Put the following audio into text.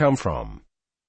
come from?